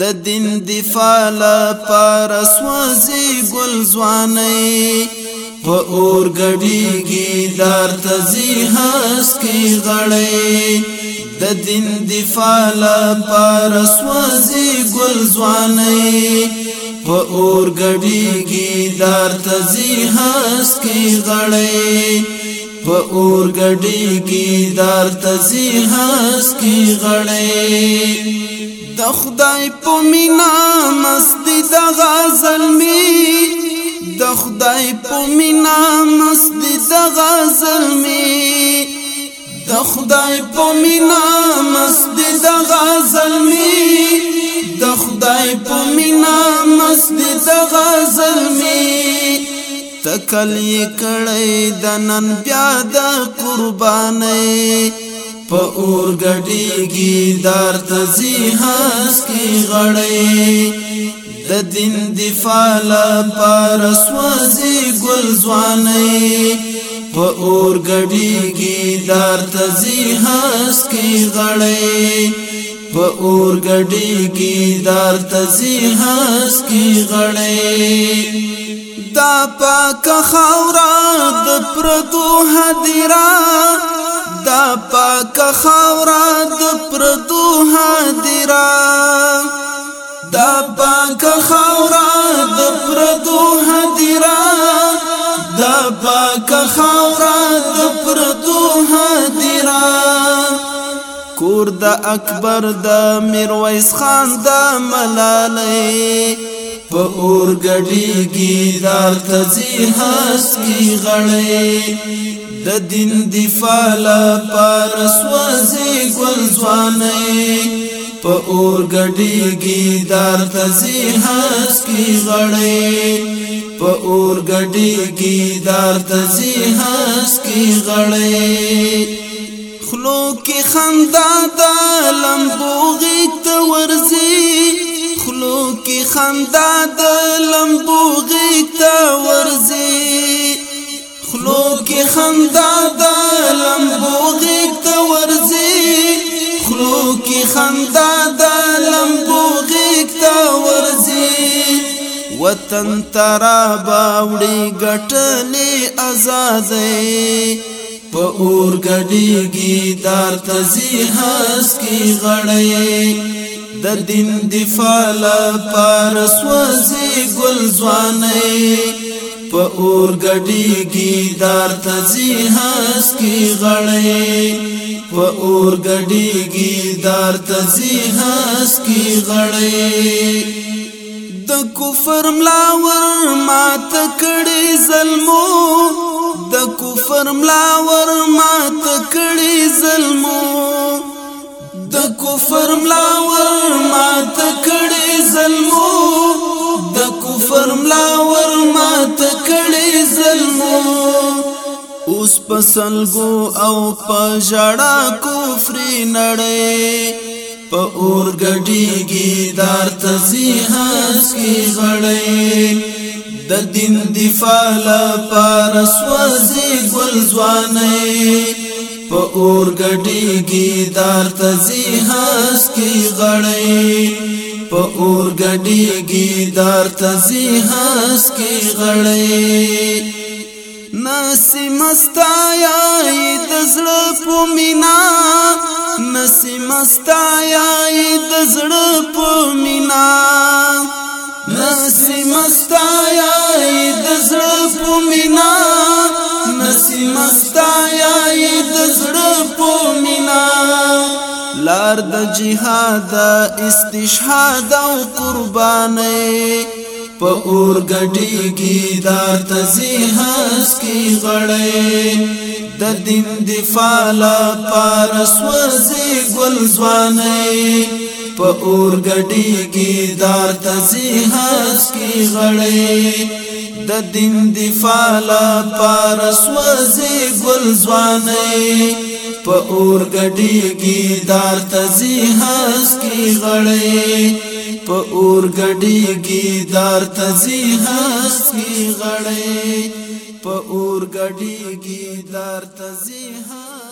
د دین دفاع لپاره سوځي ګل ځواني په اور غړيږي دار تزي هاس کې غړي د دین دفاع لپاره سوځي ګل ځواني په اور غړيږي دار تزي هاس کې غړي په اور غړيږي دار تزي هاس کې غړي د خدای په مینا مستی د غزل می د خدای په مینا مستی د غزل می د خدای په مینا مستی د غزل می د خدای په مینا مستی د غزل می تکل یې کړی د نن بیا د قربانې په اور غډيږي دار تزي هاس کی غړې د دین دفاع لا پر سوځي ګل ځوانې په اور غډيږي دار تزي هاس کی غړې په اور غډيږي دار تزي هاس کی غړې دا پاک خاورات پردو هدیران پاک خاورا د پردو هدیرا کور د اکبر د میرویس خان د ملالۍ په اور غړيږي دار تزي حس کی غړې د دین دفاع لپاره سوځي ګل ځواني په اور ګډيږي دار تزي حس کی غړې په اور ګډيږي دار تزي حس کی غړې خلو کې خندا د لمبوغي تورزي خلو کې خندا د لمبوغي تورزي خلو کې خندا د خندا د لمبو غیږ ته ورځي وطن ترا باوړي ګټلې آزادۍ په اور ګډېږي دار تزي هس کی غړې د دین دفاع لپاره سوځي ګل ځواني په اور غډيږي دار تزي هاس کی غړې په اور غډيږي دار تزي هاس کی غړې د کفر ملاور مات کړي ظلمو د کفر ملاور مات کړي ظلمو د کفر ملاور مات کړي پسلګو او پژړا کفر نړۍ په اور غډيږي دار تزيحس کی غړې د دین دفاع لپاره سوځي ګل ځوانې په اور غډيږي دار تزيحس کی غړې په اور غډيږي دار تزيحس کی غړې نسی مستایا د زړه پومینا نسی مستایا د زړه پومینا نسی مستایا د زړه پومینا نسی مستایا د زړه پومینا لار د جهاد استشهاد او قربانه په اور غټي کی دار تزهاس کی غړې د دین دفاع لا پارس وزي ګل ځوانې په اور غټي کی دار تزهاس کی غړې د دین دفاع لا پارس وزي ګل ځوانې په اور غټي کی دار تزهاس کی غړې په اور غډيږي دار تزي هسکي غړې په اور غډيږي دار تزي هسکي